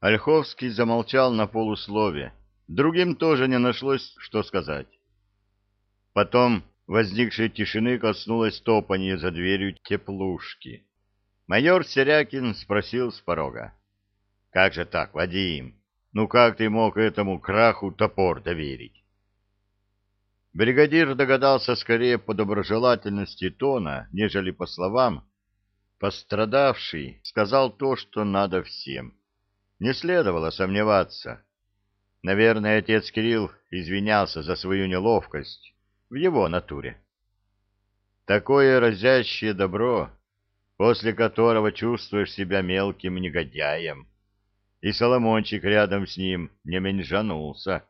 Ольховский замолчал на полуслове. Другим тоже не нашлось, что сказать. Потом возникшей тишины коснулось топанье за дверью теплушки. Майор Серякин спросил с порога. — Как же так, Вадим? Ну как ты мог этому краху топор доверить? Бригадир догадался скорее по доброжелательности тона, нежели по словам. Пострадавший сказал то, что надо всем. Не следовало сомневаться. Наверное, отец Кирилл извинялся за свою неловкость в его натуре. Такое разящее добро, после которого чувствуешь себя мелким негодяем, и Соломончик рядом с ним не меньжанулся.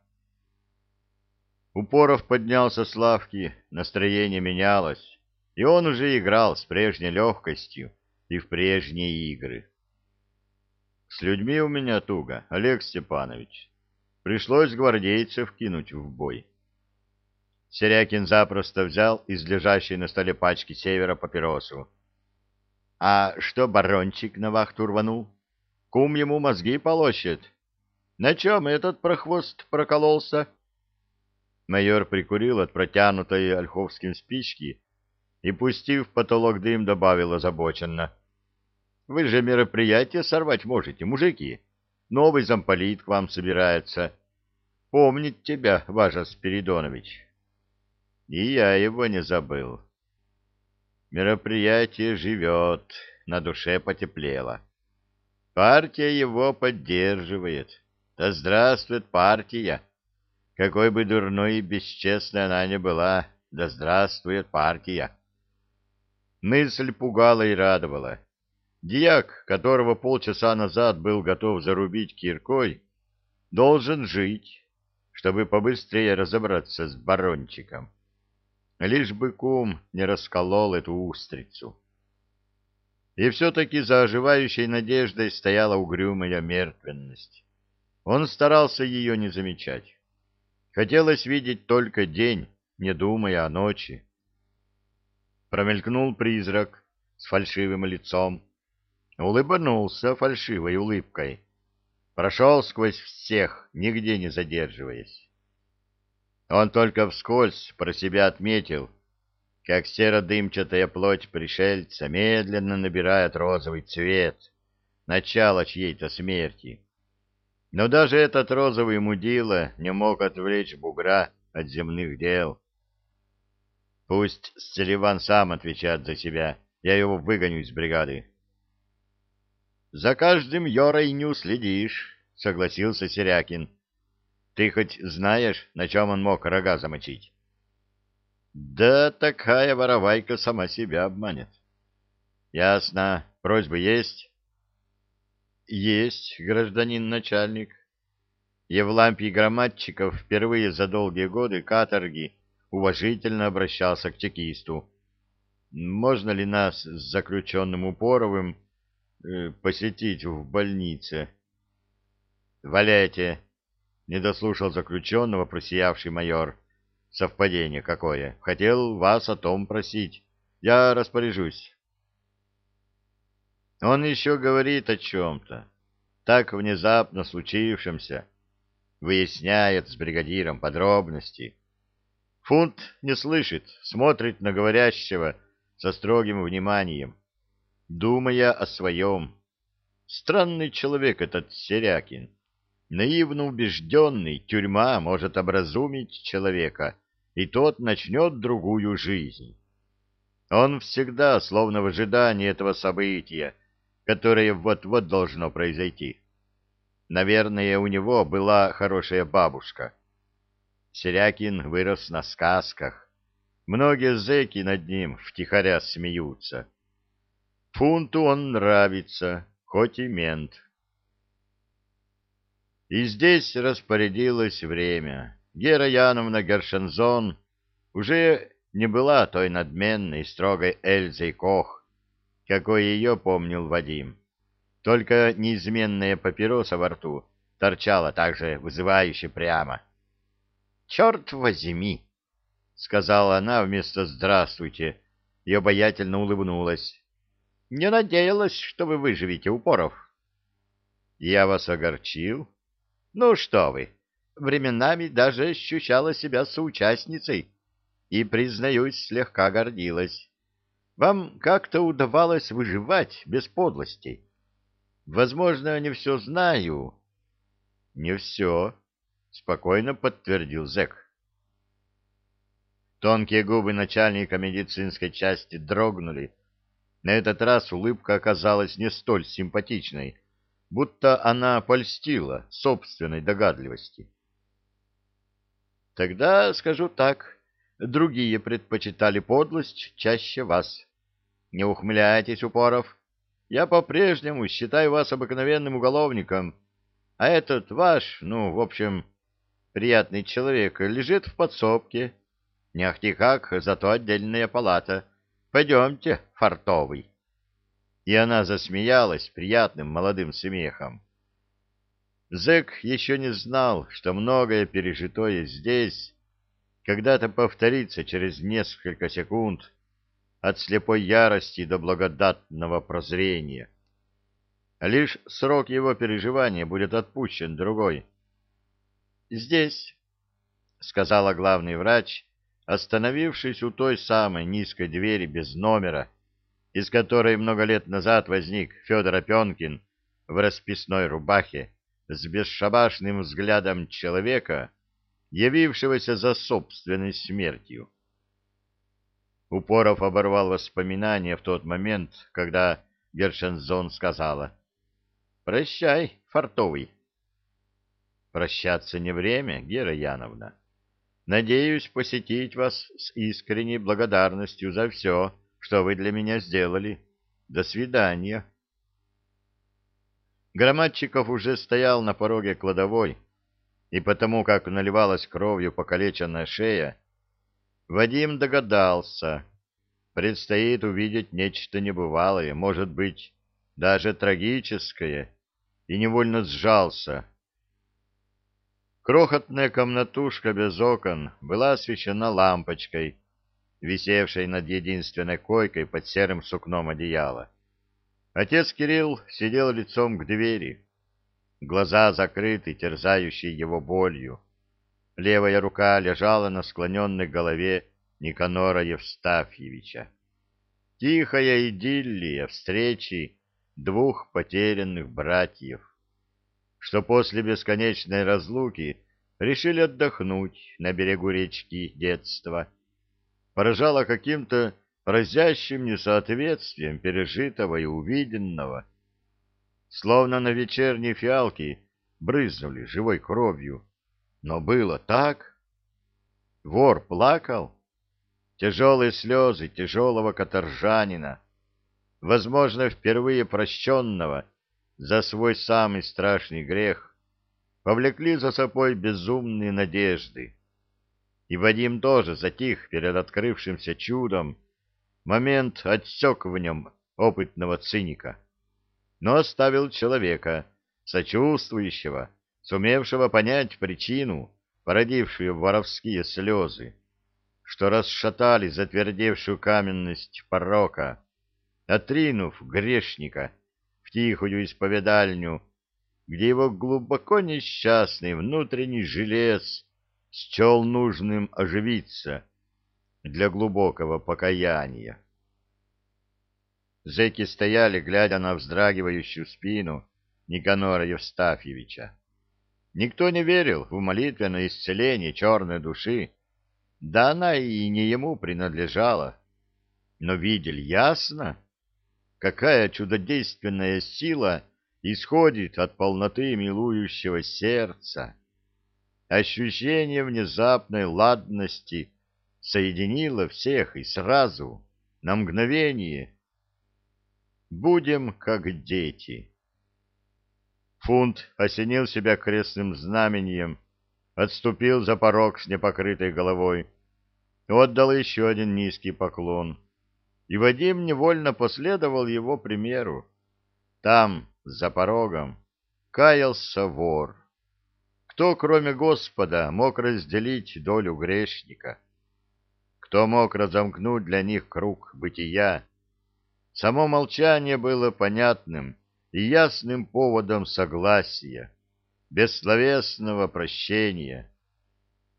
Упоров поднялся с лавки, настроение менялось, и он уже играл с прежней легкостью и в прежние игры. С людьми у меня туго, Олег Степанович. Пришлось гвардейцев кинуть в бой. Серякин запросто взял из лежащей на столе пачки севера папиросу. — А что барончик на вахту рванул? Кум ему мозги полощет. На чем этот прохвост прокололся? Майор прикурил от протянутой ольховским спички и, пустив в потолок дым, добавил озабоченно. Вы же мероприятие сорвать можете, мужики. Новый замполит к вам собирается. Помнит тебя, Важа Спиридонович. И я его не забыл. Мероприятие живет, на душе потеплело. Партия его поддерживает. Да здравствует партия! Какой бы дурной и бесчестной она ни была, да здравствует партия! Мысль пугала и радовала. Дьяк, которого полчаса назад был готов зарубить киркой, должен жить, чтобы побыстрее разобраться с барончиком. Лишь бы кум не расколол эту устрицу. И все-таки за оживающей надеждой стояла угрюмая мертвенность. Он старался ее не замечать. Хотелось видеть только день, не думая о ночи. Промелькнул призрак с фальшивым лицом, улыбнулся фальшивой улыбкой, прошел сквозь всех, нигде не задерживаясь. Он только вскользь про себя отметил, как серо-дымчатая плоть пришельца медленно набирает розовый цвет, начало чьей-то смерти. Но даже этот розовый мудила не мог отвлечь бугра от земных дел. Пусть Селиван сам отвечает за себя, я его выгоню из бригады. За каждым Йорой не уследишь, — согласился Серякин. — Ты хоть знаешь, на чем он мог рога замочить? — Да такая воровайка сама себя обманет. — Ясно. Просьбы есть? — Есть, гражданин начальник. Евлампий Громадчиков впервые за долгие годы каторги уважительно обращался к чекисту. Можно ли нас с заключенным Упоровым посетить в больнице. «Валяйте!» — не дослушал заключенного просиявший майор. «Совпадение какое! Хотел вас о том просить. Я распоряжусь». Он еще говорит о чем-то, так внезапно случившемся, выясняет с бригадиром подробности. Фунт не слышит, смотрит на говорящего со строгим вниманием думая о своем. Странный человек этот Серякин. Наивно убежденный, тюрьма может образумить человека, и тот начнет другую жизнь. Он всегда словно в ожидании этого события, которое вот-вот должно произойти. Наверное, у него была хорошая бабушка. Серякин вырос на сказках. Многие зэки над ним втихаря смеются. Фунту он нравится, хоть и мент. И здесь распорядилось время. Гера Яновна Гершензон уже не была той надменной, строгой Эльзой Кох, какой ее помнил Вадим. Только неизменная папироса во рту торчала так же вызывающе прямо. «Черт возьми!» — сказала она вместо «здравствуйте» и обаятельно улыбнулась. Не надеялась, что вы выживете, Упоров. Я вас огорчил? Ну что вы, временами даже ощущала себя соучастницей и, признаюсь, слегка гордилась. Вам как-то удавалось выживать без подлостей. Возможно, не все знаю. Не все, спокойно подтвердил зэк. Тонкие губы начальника медицинской части дрогнули. На этот раз улыбка оказалась не столь симпатичной, будто она польстила собственной догадливости. Тогда скажу так, другие предпочитали подлость чаще вас. Не ухмыляйтесь, Упоров. Я по-прежнему считаю вас обыкновенным уголовником, а этот ваш, ну, в общем, приятный человек лежит в подсобке. Не ахти как, зато отдельная палата. Пойдемте, фартовый. И она засмеялась приятным молодым смехом. Зэк еще не знал, что многое пережитое здесь когда-то повторится через несколько секунд от слепой ярости до благодатного прозрения. Лишь срок его переживания будет отпущен другой. «Здесь», — сказала главный врач, остановившись у той самой низкой двери без номера, из которой много лет назад возник Федор Опенкин в расписной рубахе с бесшабашным взглядом человека, явившегося за собственной смертью. Упоров оборвал воспоминания в тот момент, когда Гершензон сказала «Прощай, фартовый». «Прощаться не время, Гера Яновна. Надеюсь посетить вас с искренней благодарностью за все, что вы для меня сделали. До свидания». Громадчиков уже стоял на пороге кладовой, и потому как наливалась кровью покалеченная шея, Вадим догадался. Предстоит увидеть нечто небывалое, может быть, даже трагическое, и невольно сжался. Крохотная комнатушка без окон была освещена лампочкой, висевшей над единственной койкой под серым сукном одеяла. Отец Кирилл сидел лицом к двери, глаза закрыты, терзающие его болью. Левая рука лежала на склоненной голове Никанора Евстафьевича. Тихая идиллия встречи двух потерянных братьев, что после бесконечной разлуки решили отдохнуть на берегу речки детства, поражала каким-то разящим несоответствием пережитого и увиденного. Словно на вечерней фиалке брызнули живой кровью, но было так. Вор плакал. Тяжелые слезы тяжелого каторжанина, возможно, впервые прощенного за свой самый страшный грех, повлекли за собой безумные надежды. И Вадим тоже затих перед открывшимся чудом, момент отсек в нем опытного циника, но оставил человека, сочувствующего, сумевшего понять причину, породившую воровские слезы, что расшатали затвердевшую каменность порока, отринув грешника тихую исповедальню, где его глубоко несчастный внутренний желез счел нужным оживиться для глубокого покаяния. Зэки стояли, глядя на вздрагивающую спину Никанора Евстафьевича. Никто не верил в молитвенное исцеление черной души, да она и не ему принадлежала. Но видели ясно, какая чудодейственная сила исходит от полноты милующего сердца. Ощущение внезапной ладности соединило всех и сразу, на мгновение. Будем как дети. Фунт осенил себя крестным знамением, отступил за порог с непокрытой головой, отдал еще один низкий поклон, и Вадим невольно последовал его примеру. Там, за порогом, каялся вор. Кто, кроме Господа, мог разделить долю грешника? Кто мог разомкнуть для них круг бытия? Само молчание было понятным, и ясным поводом согласия, бессловесного прощения.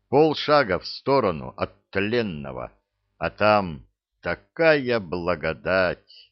Полшага в сторону от тленного, а там такая благодать.